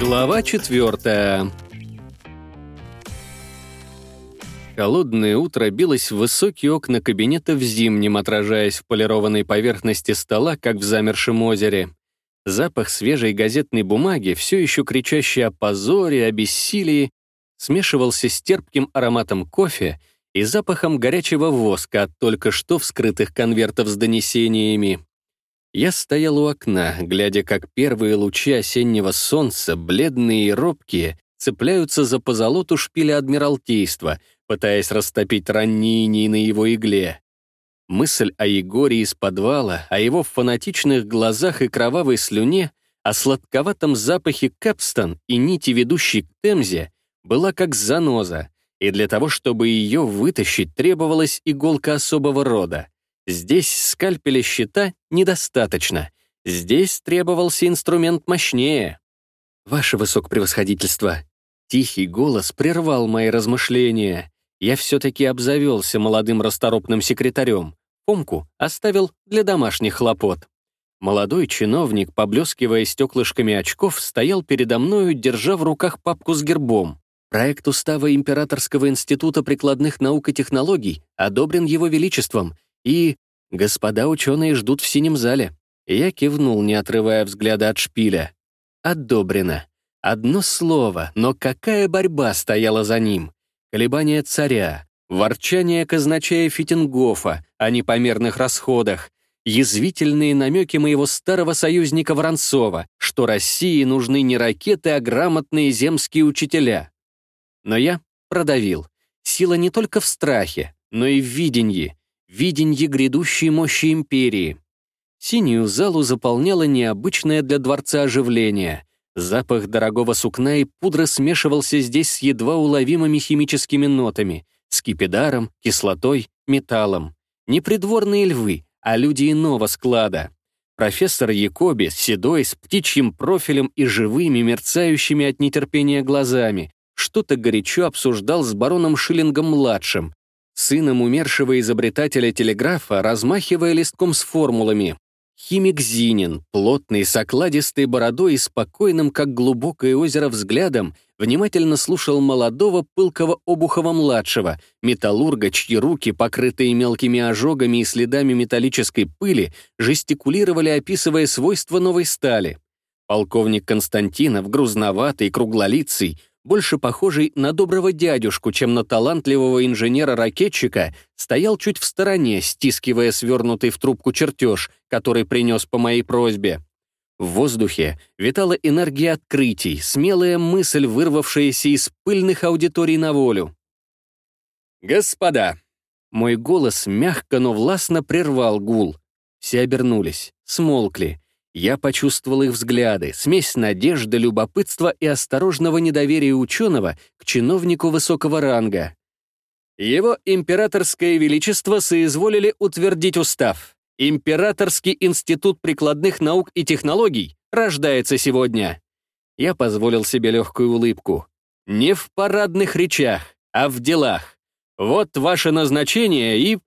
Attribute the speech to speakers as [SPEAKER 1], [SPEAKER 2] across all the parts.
[SPEAKER 1] Глава четвертая. Холодное утро билось в высокие окна кабинета в зимнем, отражаясь в полированной поверхности стола, как в замершем озере. Запах свежей газетной бумаги, все еще кричащий о позоре, о бессилии, смешивался с терпким ароматом кофе и запахом горячего воска от только что вскрытых конвертов с донесениями. Я стоял у окна, глядя, как первые лучи осеннего солнца, бледные и робкие, цепляются за позолоту шпиля Адмиралтейства, пытаясь растопить ранние на его игле. Мысль о Егоре из подвала, о его фанатичных глазах и кровавой слюне, о сладковатом запахе Кэпстон и нити, ведущей к Темзе, была как заноза, и для того, чтобы ее вытащить, требовалась иголка особого рода. Здесь скальпеля щита недостаточно. Здесь требовался инструмент мощнее. «Ваше высокопревосходительство!» Тихий голос прервал мои размышления. Я все-таки обзавелся молодым расторопным секретарем. Помку оставил для домашних хлопот. Молодой чиновник, поблескивая стеклышками очков, стоял передо мною, держа в руках папку с гербом. Проект устава Императорского института прикладных наук и технологий одобрен его величеством, и господа ученые ждут в синем зале. Я кивнул, не отрывая взгляда от шпиля. Одобрено. Одно слово, но какая борьба стояла за ним? Колебания царя, ворчание казначея Фитингофа о непомерных расходах, язвительные намеки моего старого союзника Воронцова, что России нужны не ракеты, а грамотные земские учителя. Но я продавил. Сила не только в страхе, но и в видении. Виденье грядущей мощи империи. Синюю залу заполняло необычное для дворца оживление. Запах дорогого сукна и пудры смешивался здесь с едва уловимыми химическими нотами, скипидаром, кислотой, металлом. Не придворные львы, а люди иного склада. Профессор Якоби, седой, с птичьим профилем и живыми, мерцающими от нетерпения глазами, что-то горячо обсуждал с бароном Шиллингом-младшим, сыном умершего изобретателя телеграфа, размахивая листком с формулами. Химик Зинин, плотный, с окладистой бородой и спокойным, как глубокое озеро, взглядом, внимательно слушал молодого, пылкого Обухова-младшего, металлурга, чьи руки, покрытые мелкими ожогами и следами металлической пыли, жестикулировали, описывая свойства новой стали. Полковник Константинов, грузноватый, круглолицый, больше похожий на доброго дядюшку, чем на талантливого инженера-ракетчика, стоял чуть в стороне, стискивая свернутый в трубку чертеж, который принес по моей просьбе. В воздухе витала энергия открытий, смелая мысль, вырвавшаяся из пыльных аудиторий на волю. «Господа!» Мой голос мягко, но властно прервал гул. Все обернулись, смолкли. Я почувствовал их взгляды, смесь надежды, любопытства и осторожного недоверия ученого к чиновнику высокого ранга. Его императорское величество соизволили утвердить устав. Императорский институт прикладных наук и технологий рождается сегодня. Я позволил себе легкую улыбку. Не в парадных речах, а в делах. Вот ваше назначение и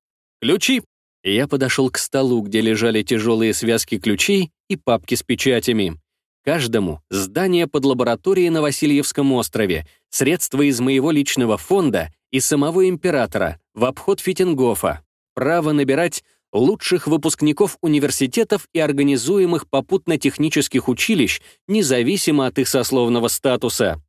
[SPEAKER 1] ключи. Я подошел к столу, где лежали тяжелые связки ключей и папки с печатями. Каждому — здание под лабораторией на Васильевском острове, средства из моего личного фонда и самого императора в обход Фитингофа, право набирать лучших выпускников университетов и организуемых попутно-технических училищ, независимо от их сословного статуса.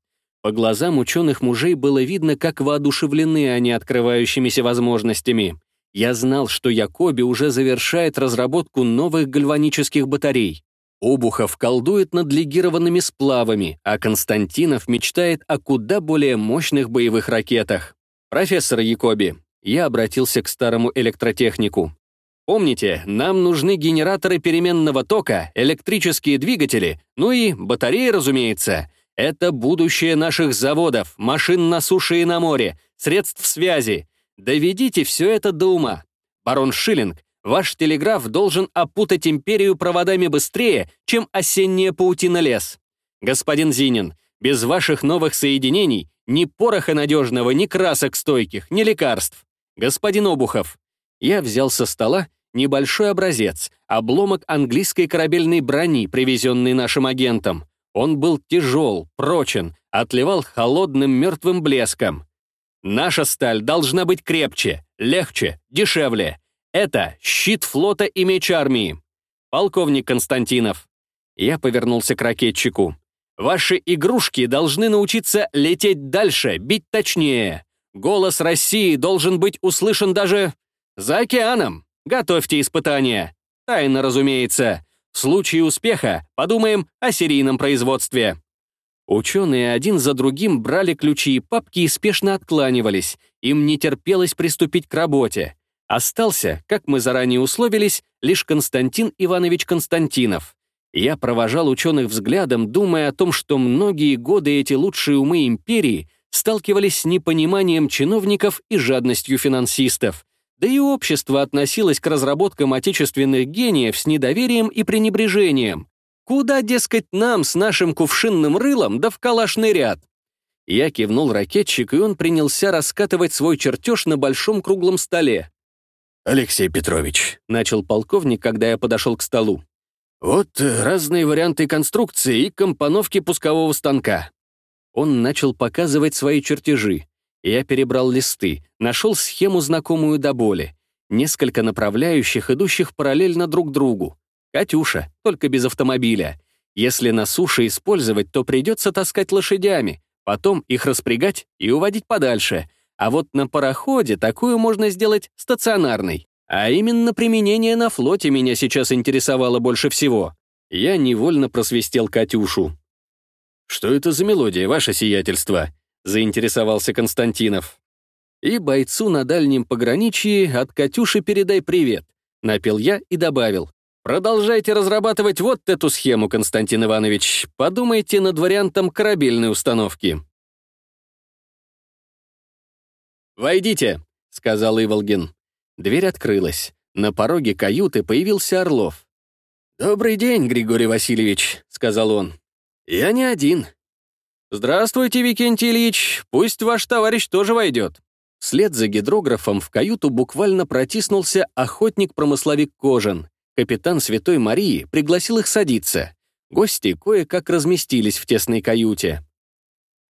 [SPEAKER 1] По глазам ученых мужей было видно, как воодушевлены они открывающимися возможностями. Я знал, что Якоби уже завершает разработку новых гальванических батарей. Обухов колдует над легированными сплавами, а Константинов мечтает о куда более мощных боевых ракетах. «Профессор Якоби», я обратился к старому электротехнику. Помните, нам нужны генераторы переменного тока, электрические двигатели, ну и батареи, разумеется. Это будущее наших заводов, машин на суше и на море, средств связи. Доведите все это до ума. Барон Шиллинг, ваш телеграф должен опутать империю проводами быстрее, чем осенняя паутина лес. Господин Зинин, без ваших новых соединений ни пороха надежного, ни красок стойких, ни лекарств. Господин Обухов. Я взял со стола небольшой образец, обломок английской корабельной брони, привезенный нашим агентом. Он был тяжел, прочен, отливал холодным мертвым блеском. Наша сталь должна быть крепче, легче, дешевле. Это щит флота и меч армии. Полковник Константинов. Я повернулся к ракетчику. Ваши игрушки должны научиться лететь дальше, бить точнее. Голос России должен быть услышан даже за океаном. Готовьте испытания. Тайно, разумеется. В случае успеха подумаем о серийном производстве. Ученые один за другим брали ключи и папки и спешно откланивались. Им не терпелось приступить к работе. Остался, как мы заранее условились, лишь Константин Иванович Константинов. Я провожал ученых взглядом, думая о том, что многие годы эти лучшие умы империи сталкивались с непониманием чиновников и жадностью финансистов. Да и общество относилось к разработкам отечественных гениев с недоверием и пренебрежением. Куда, дескать, нам с нашим кувшинным рылом да в калашный ряд? Я кивнул ракетчик, и он принялся раскатывать свой чертеж на большом круглом столе.
[SPEAKER 2] «Алексей Петрович», —
[SPEAKER 1] начал полковник, когда я подошел к столу. «Вот разные варианты конструкции и компоновки пускового станка». Он начал показывать свои чертежи. Я перебрал листы, нашел схему, знакомую до боли. Несколько направляющих, идущих параллельно друг другу. «Катюша», только без автомобиля. Если на суше использовать, то придется таскать лошадями, потом их распрягать и уводить подальше. А вот на пароходе такую можно сделать стационарной. А именно применение на флоте меня сейчас интересовало больше всего. Я невольно просвистел Катюшу. «Что это за мелодия, ваше сиятельство?» — заинтересовался Константинов. «И бойцу на дальнем пограничье от Катюши передай привет», — напел я и добавил. Продолжайте разрабатывать вот эту схему, Константин Иванович. Подумайте над вариантом корабельной установки. «Войдите», — сказал Иволгин. Дверь открылась. На пороге каюты появился Орлов. «Добрый день, Григорий Васильевич», — сказал он. «Я не один». «Здравствуйте, Викентий Ильич. Пусть ваш товарищ тоже войдет». Вслед за гидрографом в каюту буквально протиснулся охотник-промысловик Кожин. Капитан Святой Марии пригласил их садиться. Гости кое-как разместились в тесной каюте.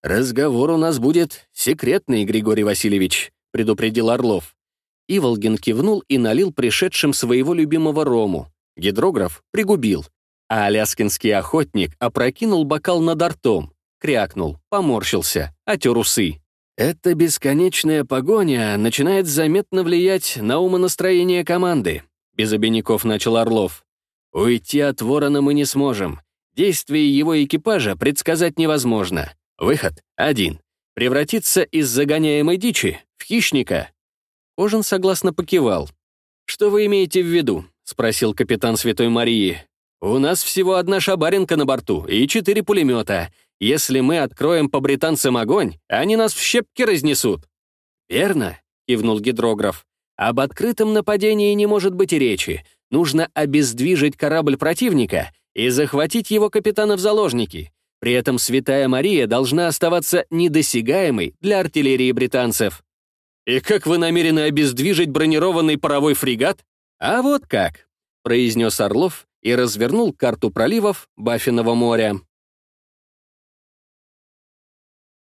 [SPEAKER 1] «Разговор у нас будет секретный, Григорий Васильевич», — предупредил Орлов. Иволгин кивнул и налил пришедшим своего любимого рому. Гидрограф пригубил, а аляскинский охотник опрокинул бокал над ртом, крякнул, поморщился, отер усы. Эта бесконечная погоня начинает заметно влиять на умонастроение команды. Без обиняков начал Орлов. «Уйти от ворона мы не сможем. Действия его экипажа предсказать невозможно. Выход один. Превратиться из загоняемой дичи в хищника». Кожин согласно покивал. «Что вы имеете в виду?» — спросил капитан Святой Марии. «У нас всего одна шабаринка на борту и четыре пулемета. Если мы откроем по британцам огонь, они нас в щепки разнесут». «Верно», — кивнул гидрограф. Об открытом нападении не может быть и речи. Нужно обездвижить корабль противника и захватить его капитана в заложники. При этом Святая Мария должна оставаться недосягаемой для артиллерии британцев. «И как вы намерены обездвижить бронированный паровой фрегат?» «А вот как», — произнес Орлов и развернул карту проливов Баффинова моря.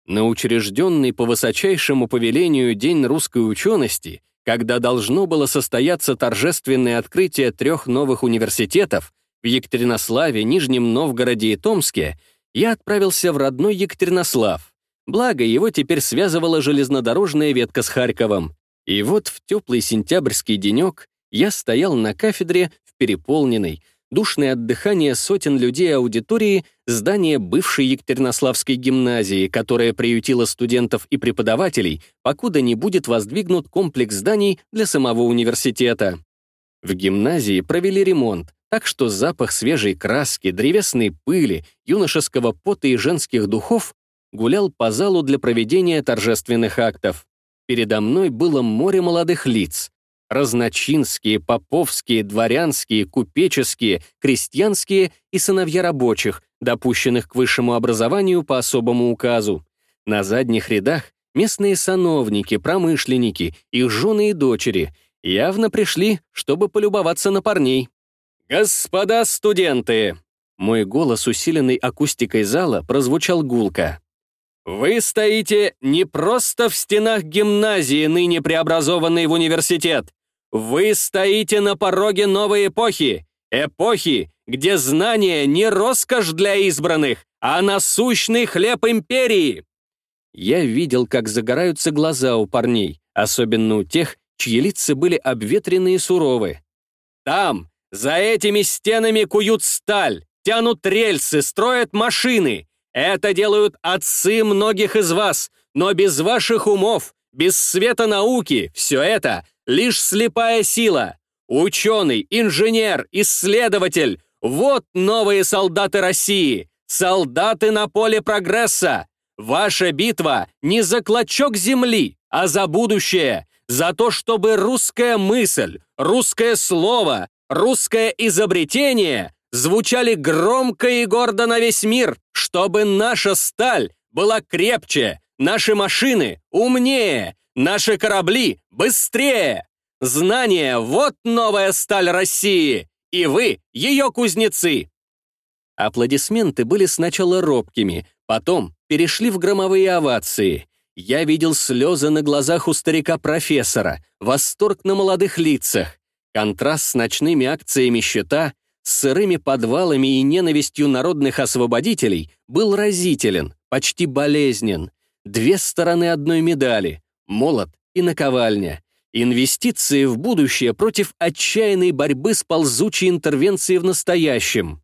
[SPEAKER 1] На учрежденный по высочайшему повелению День русской учености когда должно было состояться торжественное открытие трех новых университетов в Екатеринославе, Нижнем Новгороде и Томске, я отправился в родной Екатеринослав. Благо, его теперь связывала железнодорожная ветка с Харьковом. И вот в теплый сентябрьский денек я стоял на кафедре в переполненной, душное от дыхания сотен людей аудитории здание бывшей Екатеринославской гимназии, которая приютила студентов и преподавателей, покуда не будет воздвигнут комплекс зданий для самого университета. В гимназии провели ремонт, так что запах свежей краски, древесной пыли, юношеского пота и женских духов гулял по залу для проведения торжественных актов. Передо мной было море молодых лиц, разночинские, поповские, дворянские, купеческие, крестьянские и сыновья рабочих, допущенных к высшему образованию по особому указу. На задних рядах местные сановники, промышленники, их жены и дочери. Явно пришли, чтобы полюбоваться на парней. «Господа студенты!» Мой голос, усиленный акустикой зала, прозвучал гулко. «Вы стоите не просто в стенах гимназии, ныне преобразованной в университет. Вы стоите на пороге новой эпохи. Эпохи, где знание не роскошь для избранных, а насущный хлеб империи. Я видел, как загораются глаза у парней, особенно у тех, чьи лица были обветрены и суровы. Там, за этими стенами куют сталь, тянут рельсы, строят машины. Это делают отцы многих из вас, но без ваших умов, без света науки, все это — лишь слепая сила. Ученый, инженер, исследователь — вот новые солдаты России, солдаты на поле прогресса. Ваша битва не за клочок земли, а за будущее, за то, чтобы русская мысль, русское слово, русское изобретение звучали громко и гордо на весь мир, чтобы наша сталь была крепче, наши машины умнее, наши корабли быстрее. Знание — вот новая сталь России, и вы — ее кузнецы. Аплодисменты были сначала робкими, потом перешли в громовые овации. Я видел слезы на глазах у старика-профессора, восторг на молодых лицах. Контраст с ночными акциями счета, с сырыми подвалами и ненавистью народных освободителей был разителен, почти болезнен. Две стороны одной медали — молот и наковальня. Инвестиции в будущее против отчаянной борьбы с ползучей интервенцией в настоящем.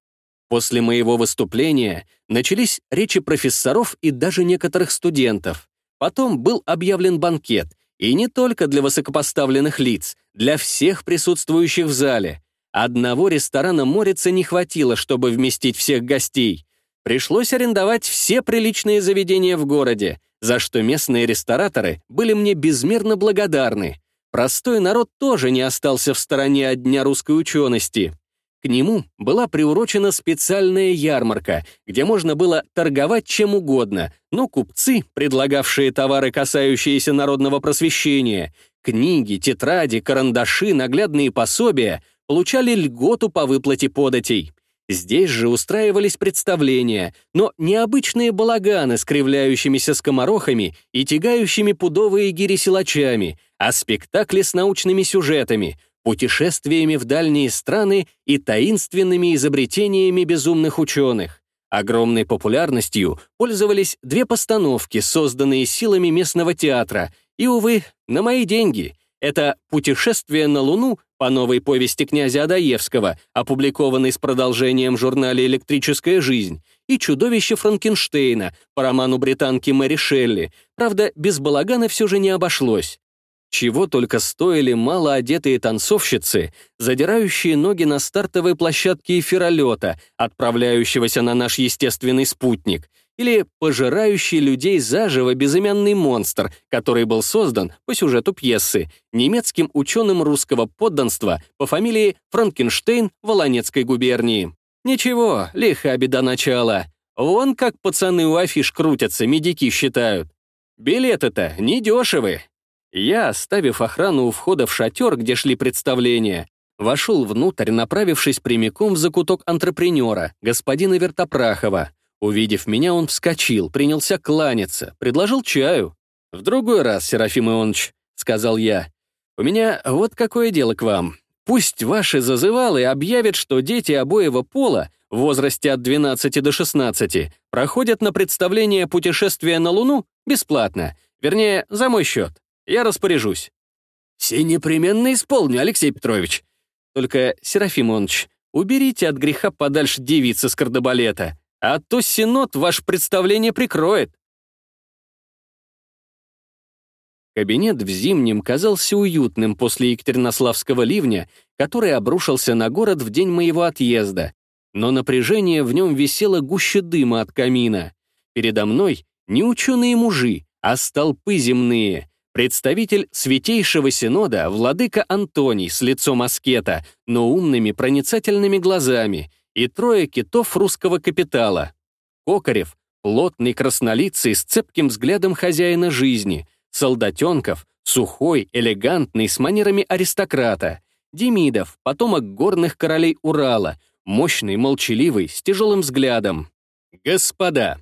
[SPEAKER 1] После моего выступления начались речи профессоров и даже некоторых студентов. Потом был объявлен банкет, и не только для высокопоставленных лиц, для всех присутствующих в зале. Одного ресторана «Морица» не хватило, чтобы вместить всех гостей. Пришлось арендовать все приличные заведения в городе, за что местные рестораторы были мне безмерно благодарны. Простой народ тоже не остался в стороне от Дня русской учености. К нему была приурочена специальная ярмарка, где можно было торговать чем угодно, но купцы, предлагавшие товары, касающиеся народного просвещения, книги, тетради, карандаши, наглядные пособия, получали льготу по выплате податей. Здесь же устраивались представления, но необычные балаганы с кривляющимися скоморохами и тягающими пудовые гири силачами, а спектакли с научными сюжетами — путешествиями в дальние страны и таинственными изобретениями безумных ученых. Огромной популярностью пользовались две постановки, созданные силами местного театра, и, увы, на мои деньги. Это «Путешествие на Луну» по новой повести князя Адаевского, опубликованной с продолжением в журнале «Электрическая жизнь», и «Чудовище Франкенштейна» по роману британки Мэри Шелли. Правда, без балагана все же не обошлось. Чего только стоили мало одетые танцовщицы, задирающие ноги на стартовой площадке эфиролета, отправляющегося на наш естественный спутник, или пожирающий людей заживо безымянный монстр, который был создан по сюжету пьесы немецким ученым русского подданства по фамилии Франкенштейн Волонецкой губернии. Ничего, лиха беда начала. Вон как пацаны у афиш крутятся, медики считают. Билеты-то недешевы. Я, оставив охрану у входа в шатер, где шли представления, вошел внутрь, направившись прямиком в закуток антрепренера, господина Вертопрахова. Увидев меня, он вскочил, принялся кланяться, предложил чаю. «В другой раз, Серафим Ионович», — сказал я, — «у меня вот какое дело к вам. Пусть ваши зазывалы объявят, что дети обоего пола в возрасте от 12 до 16 проходят на представление путешествия на Луну бесплатно, вернее, за мой счет. Я распоряжусь». «Все непременно исполню, Алексей Петрович. Только, Серафим Иванович, уберите от греха подальше девицы с кардебалета, а то Синод ваше представление прикроет». Кабинет в Зимнем казался уютным после Екатеринославского ливня, который обрушился на город в день моего отъезда, но напряжение в нем висело гуще дыма от камина. Передо мной не ученые мужи, а столпы земные, Представитель Святейшего Синода, владыка Антоний с лицом аскета, но умными проницательными глазами, и трое китов русского капитала. Кокарев, плотный краснолицый с цепким взглядом хозяина жизни, Солдатенков, Сухой, элегантный, с манерами аристократа. Демидов, потомок горных королей Урала, мощный, молчаливый, с тяжелым взглядом. «Господа!»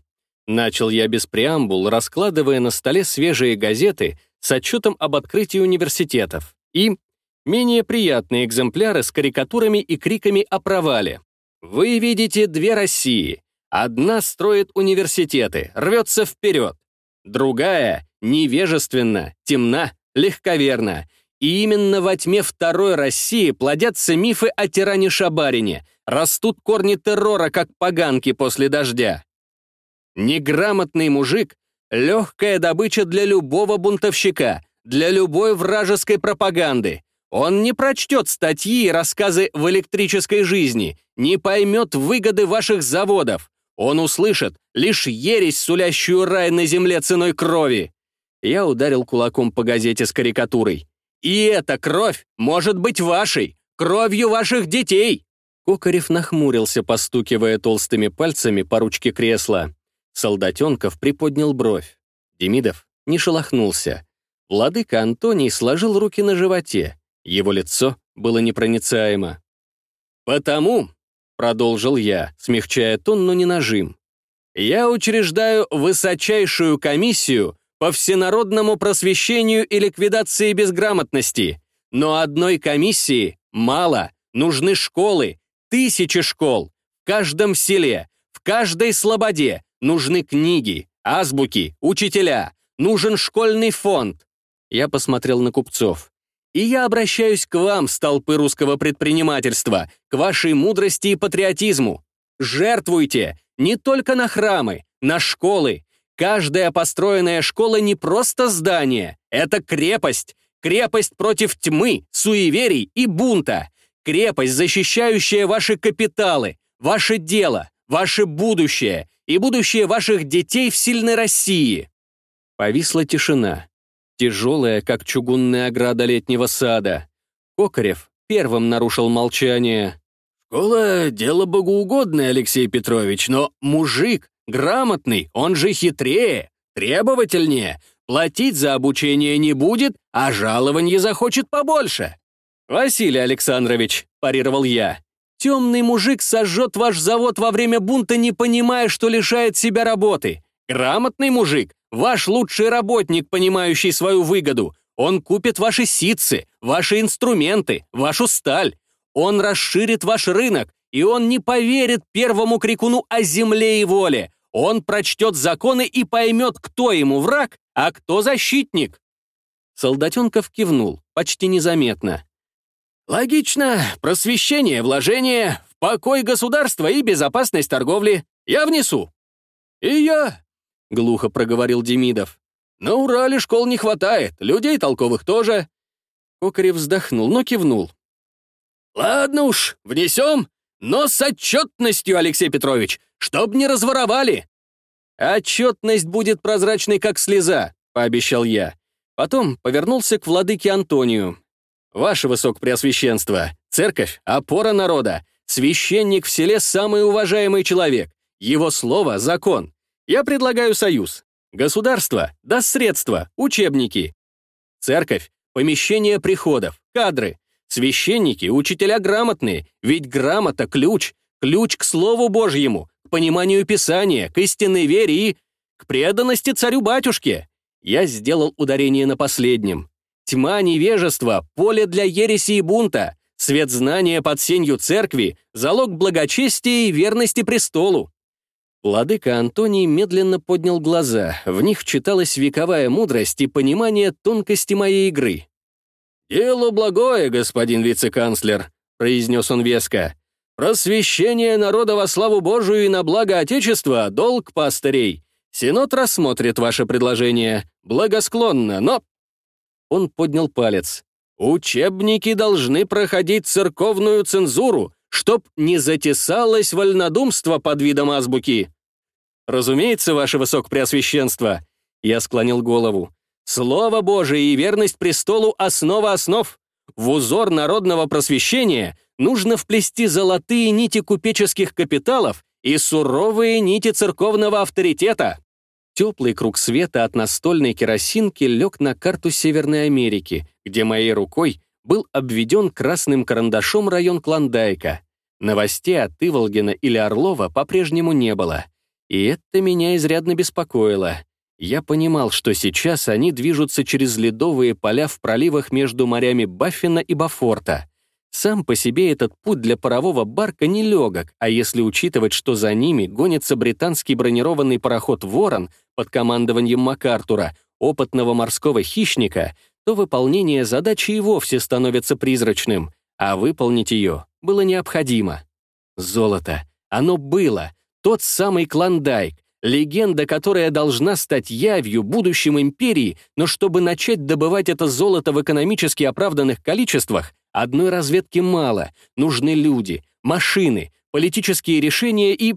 [SPEAKER 1] Начал я без преамбул, раскладывая на столе свежие газеты с отчетом об открытии университетов и менее приятные экземпляры с карикатурами и криками о провале. Вы видите две России. Одна строит университеты, рвется вперед. Другая — невежественна, темна, легковерна. И именно во тьме второй России плодятся мифы о тиране-шабарине, растут корни террора, как поганки после дождя. Неграмотный мужик — легкая добыча для любого бунтовщика, для любой вражеской пропаганды. Он не прочтет статьи и рассказы в электрической жизни, не поймет выгоды ваших заводов. Он услышит лишь ересь, сулящую рай на земле ценой крови. Я ударил кулаком по газете с карикатурой. «И эта кровь может быть вашей, кровью ваших детей!» Кокарев нахмурился, постукивая толстыми пальцами по ручке кресла. Солдатенков приподнял бровь. Демидов не шелохнулся. Владыка Антоний сложил руки на животе. Его лицо было непроницаемо. «Потому», — продолжил я, смягчая тон, но не нажим, «я учреждаю высочайшую комиссию по всенародному просвещению и ликвидации безграмотности. Но одной комиссии мало, нужны школы, тысячи школ, в каждом селе, в каждой слободе, нужны книги, азбуки, учителя, нужен школьный фонд». Я посмотрел на купцов. И я обращаюсь к вам, столпы русского предпринимательства, к вашей мудрости и патриотизму. Жертвуйте не только на храмы, на школы. Каждая построенная школа не просто здание, это крепость. Крепость против тьмы, суеверий и бунта. Крепость, защищающая ваши капиталы, ваше дело, ваше будущее и будущее ваших детей в сильной России. Повисла тишина тяжелая, как чугунная ограда летнего сада. Кокарев первым нарушил молчание.
[SPEAKER 2] «Школа — дело богоугодное, Алексей Петрович, но мужик грамотный, он же хитрее, требовательнее, платить за обучение не будет, а жалование захочет побольше».
[SPEAKER 1] «Василий Александрович», — парировал я, «темный мужик сожжет ваш завод во время бунта, не понимая, что лишает себя работы. Грамотный мужик Ваш лучший работник, понимающий свою выгоду. Он купит ваши ситцы, ваши инструменты, вашу сталь. Он расширит ваш рынок, и он не поверит первому крикуну о земле и воле. Он прочтет законы и поймет, кто ему враг, а кто защитник. Солдатенков кивнул, почти незаметно. «Логично. Просвещение, вложение, в покой государства и безопасность торговли. Я внесу».
[SPEAKER 2] «И я», —
[SPEAKER 1] глухо проговорил Демидов. «На Урале школ не хватает, людей толковых тоже». Кокарев вздохнул, но кивнул. «Ладно уж, внесем, но с отчетностью, Алексей Петрович, чтоб не разворовали». «Отчетность будет прозрачной, как слеза», — пообещал я. Потом повернулся к владыке Антонию. «Ваше Высокопреосвященство, церковь — опора народа, священник в селе — самый уважаемый человек, его слово — закон. Я предлагаю союз. Государство даст средства, учебники. Церковь — помещение приходов, кадры. Священники, учителя грамотные, ведь грамота — ключ, ключ к Слову Божьему, к пониманию Писания, к истинной вере и к преданности царю-батюшке. Я сделал ударение на последнем. Тьма невежества, поле для ереси и бунта, свет знания под сенью церкви, залог благочестия и верности престолу. Владыка Антоний медленно поднял глаза, в них читалась вековая мудрость и понимание тонкости моей игры. «Дело благое, господин вице-канцлер», — произнес он веско. «Просвещение народа во славу Божию и на благо Отечества — долг пастырей. Синод рассмотрит ваше предложение. Благосклонно, но...» Он поднял палец. «Учебники должны проходить церковную цензуру, чтоб не затесалось вольнодумство под видом азбуки. Разумеется, ваше высокопреосвященство. Я склонил голову. Слово Божие и верность престолу — основа основ. В узор народного просвещения нужно вплести золотые нити купеческих капиталов и суровые нити церковного авторитета. Теплый круг света от настольной керосинки лег на карту Северной Америки, где моей рукой был обведен красным карандашом район Клондайка. Новостей от Иволгина или Орлова по-прежнему не было. И это меня изрядно беспокоило. Я понимал, что сейчас они движутся через ледовые поля в проливах между морями Баффина и Бафорта. Сам по себе этот путь для парового барка нелегок, а если учитывать, что за ними гонится британский бронированный пароход «Ворон» под командованием МакАртура, опытного морского хищника, то выполнение задачи и вовсе становится призрачным, а выполнить ее было необходимо. Золото. Оно было. Тот самый Клондайк. Легенда, которая должна стать явью будущим империи, но чтобы начать добывать это золото в экономически оправданных количествах, одной разведки мало. Нужны люди, машины, политические решения и...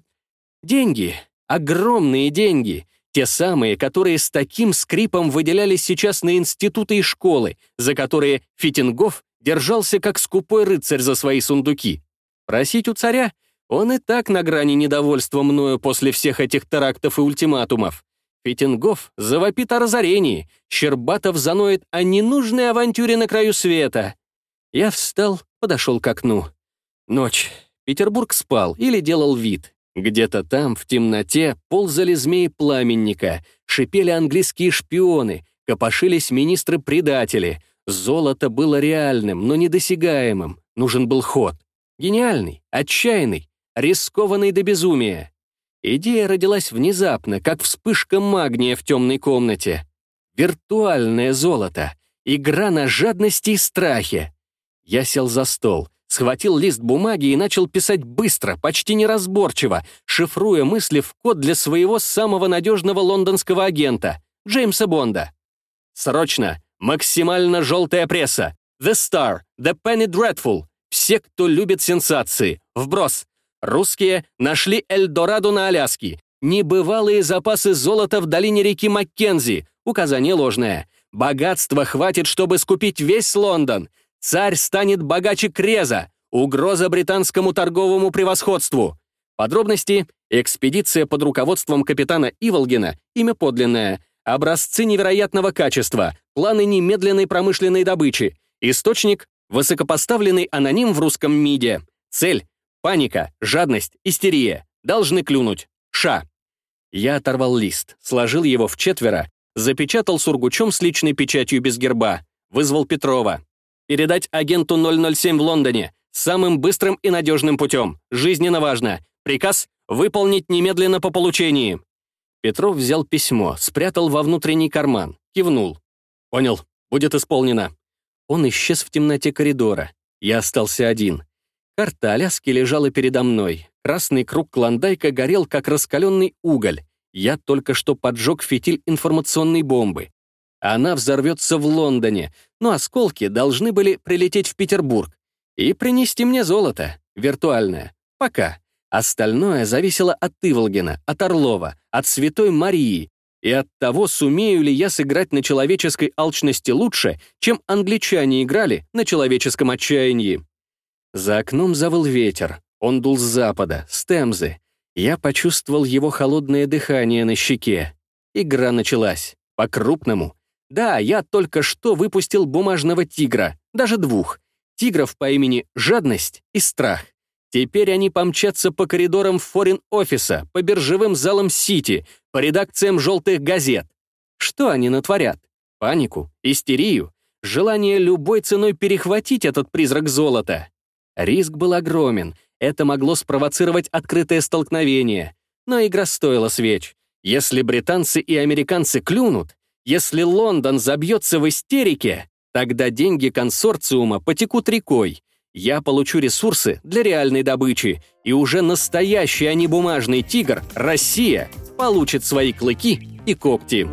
[SPEAKER 1] Деньги. Огромные деньги. Те самые, которые с таким скрипом выделялись сейчас на институты и школы, за которые Фитингов держался как скупой рыцарь за свои сундуки. Просить у царя? Он и так на грани недовольства мною после всех этих терактов и ультиматумов. Фитингов завопит о разорении, Щербатов заноет о ненужной авантюре на краю света. Я встал, подошел к окну. Ночь. Петербург спал или делал вид. Где-то там, в темноте, ползали змеи пламенника, шипели английские шпионы, копошились министры-предатели. Золото было реальным, но недосягаемым. Нужен был ход. Гениальный, отчаянный, рискованный до безумия. Идея родилась внезапно, как вспышка магния в темной комнате. Виртуальное золото. Игра на жадности и страхе. Я сел за стол, схватил лист бумаги и начал писать быстро, почти неразборчиво, шифруя мысли в код для своего самого надежного лондонского агента, Джеймса Бонда. Срочно! Максимально желтая пресса! The Star, The Penny Dreadful. Все, кто любит сенсации. Вброс. Русские нашли Эльдорадо на Аляске. Небывалые запасы золота в долине реки Маккензи. Указание ложное. Богатства хватит, чтобы скупить весь Лондон. Царь станет богаче Креза. Угроза британскому торговому превосходству. Подробности. Экспедиция под руководством капитана Иволгина, имя подлинное. Образцы невероятного качества. Планы немедленной промышленной добычи. Источник — высокопоставленный аноним в русском МИДе. Цель — паника, жадность, истерия. Должны клюнуть. Ша. Я оторвал лист, сложил его в четверо, запечатал сургучом с личной печатью без герба, вызвал Петрова. Передать агенту 007 в Лондоне. Самым быстрым и надежным путем. Жизненно важно. Приказ выполнить немедленно по получении. Петров взял письмо, спрятал во внутренний карман, кивнул. «Понял, будет исполнено». Он исчез в темноте коридора. Я остался один. Карта Аляски лежала передо мной. Красный круг Клондайка горел, как раскаленный уголь. Я только что поджег фитиль информационной бомбы. Она взорвется в Лондоне, но осколки должны были прилететь в Петербург и принести мне золото, виртуальное. Пока. Остальное зависело от Иволгина, от Орлова, от Святой Марии и от того, сумею ли я сыграть на человеческой алчности лучше, чем англичане играли на человеческом отчаянии. За окном завыл ветер. Он дул с запада, с Темзы. Я почувствовал его холодное дыхание на щеке. Игра началась. По-крупному. Да, я только что выпустил бумажного тигра, даже двух. Тигров по имени Жадность и Страх. Теперь они помчатся по коридорам форин-офиса, по биржевым залам Сити, по редакциям желтых газет. Что они натворят? Панику, истерию, желание любой ценой перехватить этот призрак золота. Риск был огромен, это могло спровоцировать открытое столкновение. Но игра стоила свеч. Если британцы и американцы клюнут, если Лондон забьется в истерике, тогда деньги консорциума потекут рекой. Я получу ресурсы для реальной добычи, и уже настоящий, а не бумажный тигр, Россия, получит свои клыки и когти.